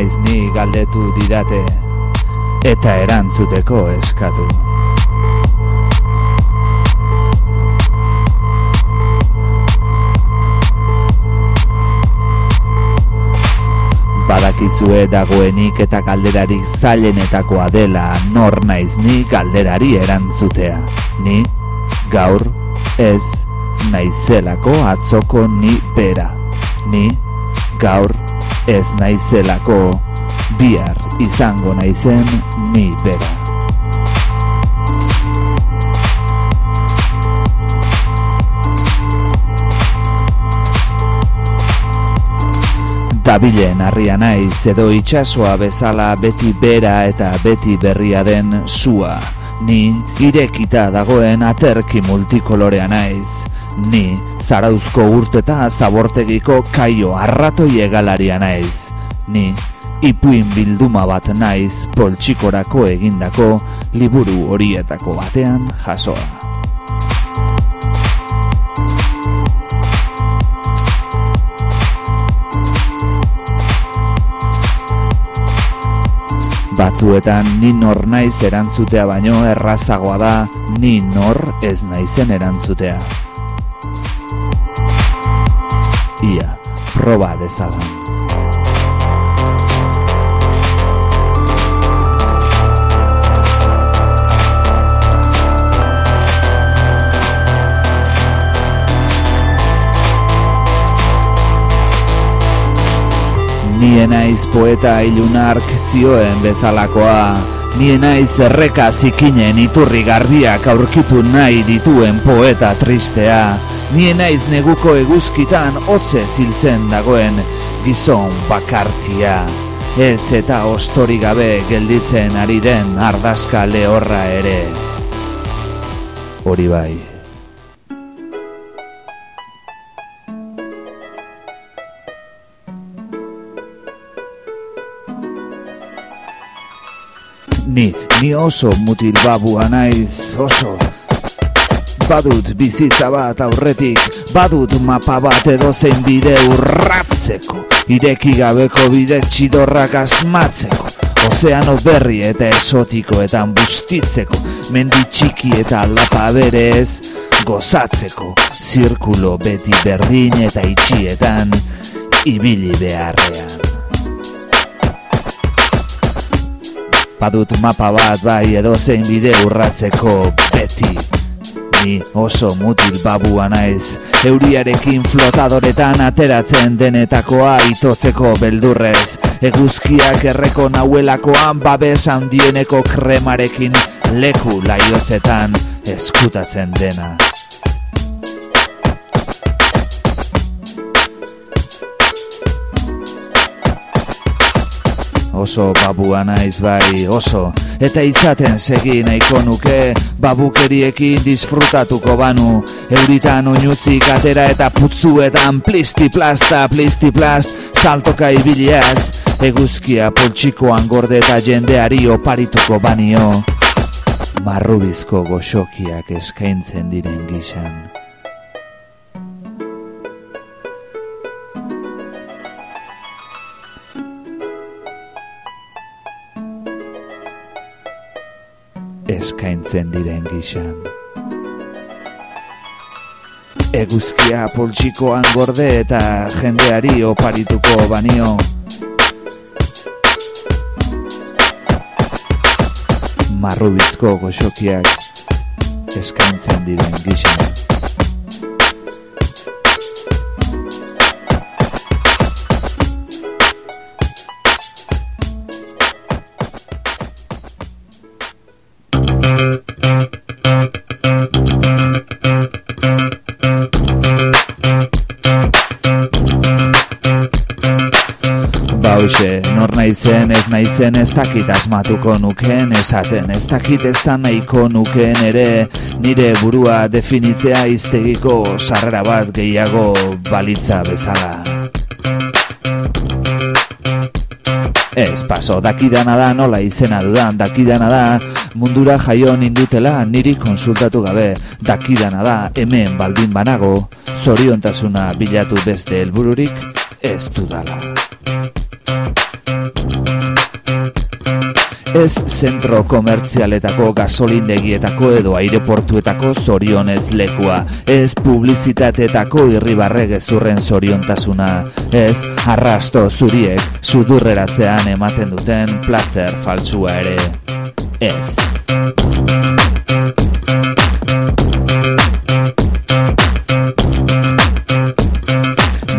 Naiz ni galdetu didate eta erantzuteko eskatu. Badakizue dagoenik eta galderarik zailenetakoa dela nor naiz ni galderari erantzutea. Ni gaur ez naizelako atzoko ni bera. Ni gaur ez naizelako bihar izango naizen ni bera. Dabilen harria naiz edo itsasoa bezala beti bera eta beti berria den sua. Ni irekita dagoen aterki multikolorea naiz. Ni zarauzko urteta zabortegiko kaio arratoi egalaria naiz. Ni ipuin bilduma bat naiz poltsikorako egindako liburu horietako batean jasoa. Batzuetan ni nor naiz erantzutea baino errazagoa da ni nor ez naizen erantzutea. Ia, proba dezadan. Nien naiz poeta ilunark zioen bezalakoa. Nien naiz erreka zikinen iturri garbiak aurkitu nahi dituen poeta tristea Nien naiz neguko eguzkitan hotze ziltzen dagoen gizon bakartia. Ez eta ostori gabe gelditzen ari den ardazka lehorra ere. Hori bai. Ni, ni oso mutil babua naiz, oso Badut bizitza bat aurretik Badut mapa bat edo zein bide urratzeko. Ireki gabeko bide txidorrak asmatzeko. Ozeano berri eta esotikoetan bustitzeko. Mendi txiki eta aldapa berez gozatzeko. Zirkulo beti berdin eta itxietan Ibili beharrean. Badut mapa bat bai edo zein bide urratzeko beti Ni oso mutil babua naiz. Euriarekin flotadoretan ateratzen denetakoa itotzeko beldurrez. Eguzkiak erreko nauelakoan babes handieneko kremarekin leku laiotzetan eskutatzen dena oso babua naiz bai oso. Eta izaten segi nahiko nuke babukeriekin disfrutatuko banu. Euritan oinutzik atera eta putzuetan plisti plasta plisti plast saltoka ibiliaz. Eguzkia poltsikoan gorde eta jendeari oparituko banio. Marrubizko goxokiak eskaintzen diren gixan eskaintzen diren gixan. Eguzkia poltsikoan gorde eta jendeari oparituko banio. Marrubizko goxokiak eskaintzen diren gixan. Nor naizen ez naizen ez dakit asmatuko nuken esaten ez dakit ez da nahiko nuken ere. Nire burua definitzea iztegiko sarrera bat gehiago balitza bezala. Ez paso, dakidana da nola izena dudan, dakidana da mundura jaio nindutela niri konsultatu gabe, dakidana da hemen baldin banago, zoriontasuna bilatu beste helbururik ez dudala. Ez zentro komertzialetako gasolindegietako edo aireportuetako zorionez lekua. Ez publizitateetako irribarre gezurren zoriontasuna. Ez arrasto zuriek sudurreratzean ematen duten placer faltsua ere. Ez.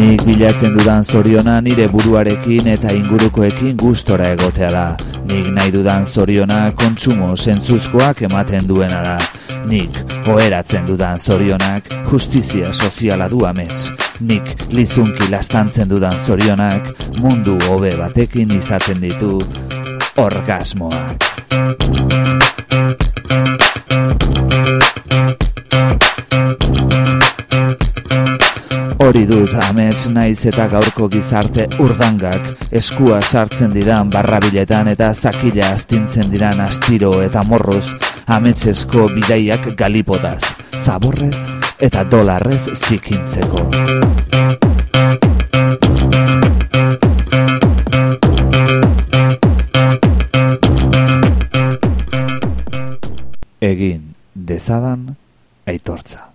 Nik bilatzen dudan zoriona nire buruarekin eta ingurukoekin gustora egotea da. Nik nahi dudan zoriona kontsumo zentzuzkoak ematen duena da. Nik oheratzen dudan zorionak justizia soziala du amets. Nik lizunki lastantzen dudan zorionak mundu hobe batekin izaten ditu orgasmoak. Hori dut amets naiz eta gaurko gizarte urdangak eskua sartzen didan barrabiletan eta zakila astintzen diran astiro eta morruz ametsesko bidaiak galipotaz, zaborrez eta dolarrez zikintzeko. Egin dezadan aitortza.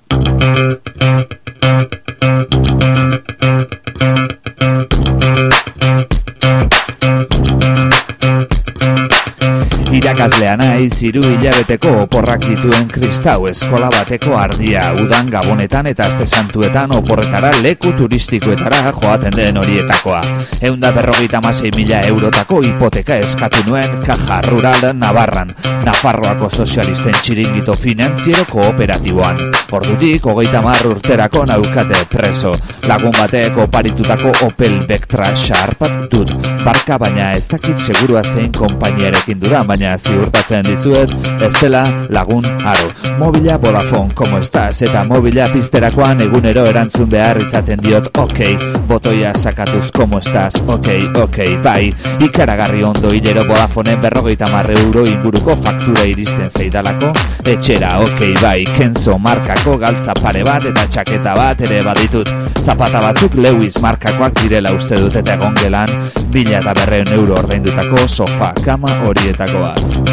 Irakaslea naiz hiru hilabeteko oporrak dituen kristau eskola bateko ardia udan gabonetan eta aste santuetan oporretara leku turistikoetara joaten den horietakoa. Eunda berrogeita masei mila eurotako hipoteka eskatu nuen kaja rural Navarran, Nafarroako sozialisten txiringito finantziero kooperatiboan. Ordutik, hogeita mar urterako naukate preso. Lagun bateko paritutako Opel Vectra Sharpat dut. Barka baina ez dakit segurua zein konpainiarekin dudan, baina ziurtatzen dizuet ez dela lagun aro. Mobila Vodafone, como estás? Eta mobila pizterakoan egunero erantzun behar izaten diot, ok, botoia sakatuz, como estás? Ok, ok, bai, ikaragarri ondo hilero Vodafone berrogeita marre euro inguruko faktura iristen zeidalako, etxera, ok, bai, kenzo markako galtza pare bat eta txaketa bat ere baditut. Zapata batzuk Lewis markakoak direla uste dut eta egon gelan, bila eta berreun euro ordaindutako sofa, kama horietakoa.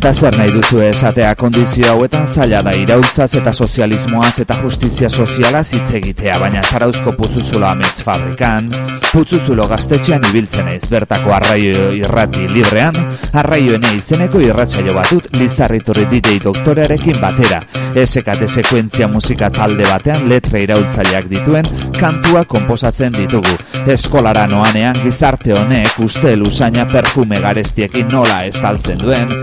Eta zer nahi duzu esatea kondizio hauetan zaila da iraultzaz eta sozialismoaz eta justizia soziala hitz egitea, baina zarauzko puzuzulo amets fabrikan, putzuzulo gaztetxean ibiltzen ez bertako arraio irrati librean, arraioen izeneko irratsaio batut Lizarritorri DJ doktorearekin batera, esekate sekuentzia musika talde batean letra iraultzaileak dituen kantua konposatzen ditugu. Eskolara noanean gizarte honek uste lusaina perfume garestiekin nola estaltzen duen,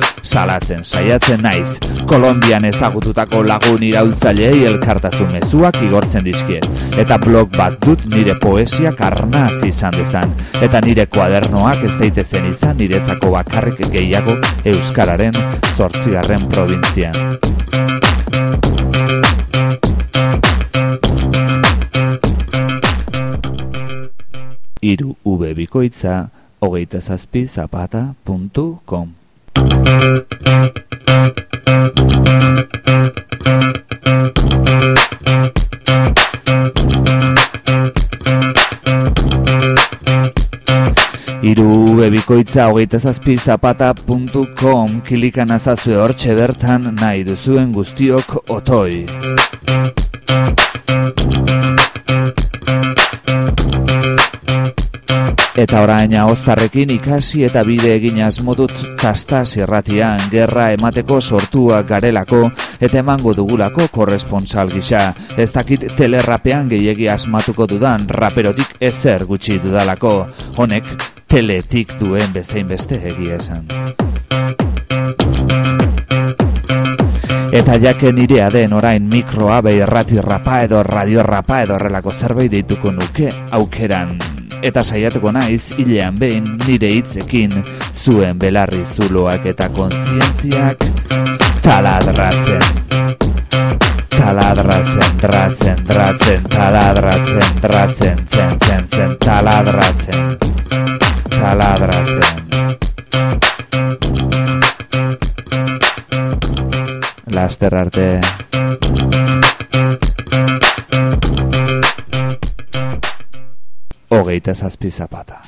salatzen saiatzen naiz. Kolombian ezagututako lagun iraultzaileei elkartasun mezuak igortzen dizkiet. Eta blog bat dut nire poesia karnaz izan dezan. Eta nire kuadernoak ez daitezen izan niretzako bakarrik gehiago Euskararen zortzigarren provintzian. Iru ube bikoitza hogeita zazpi zapata.com Iru bebikoitza hogeita zazpi zapata.com kilikan azazue hortxe bertan nahi duzuen guztiok otoi. Eta oraina oztarrekin ikasi eta bide egin asmodut tastaz irratian gerra emateko sortua garelako eta emango dugulako korresponsal gisa. Ez dakit telerrapean gehiegi asmatuko dudan raperotik ezer gutxi dudalako. Honek teletik duen bezein beste egia esan. Eta jake nirea den orain mikroa behirrati rapa edo radio rapa edo relako zerbait dituko nuke aukeran eta saiatuko naiz hilean behin nire hitzekin. Zuen belarri zuloak eta kontzientziak taladratzen taladratzen dratzen dratzen taladratzen dratzen zen zen zen taladratzen taladratzen laster arte hogeita zazpi zapata.